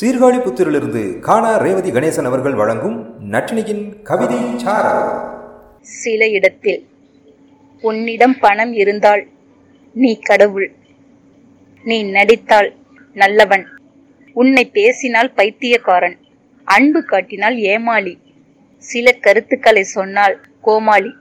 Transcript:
சீர்காழி புத்திரிலிருந்து காணா ரேவதி கணேசன் அவர்கள் வழங்கும் நட்டினியின் கவிதை சில இடத்தில் உன்னிடம் பணம் இருந்தால் நீ கடவுள். நீ நடித்தால் நல்லவன். உன்னை பேசினால் பைத்தியக்காரன். அன்பு காட்டினால் ஏமாளி. சில கருத்துக்களை சொன்னால் கோமாளி.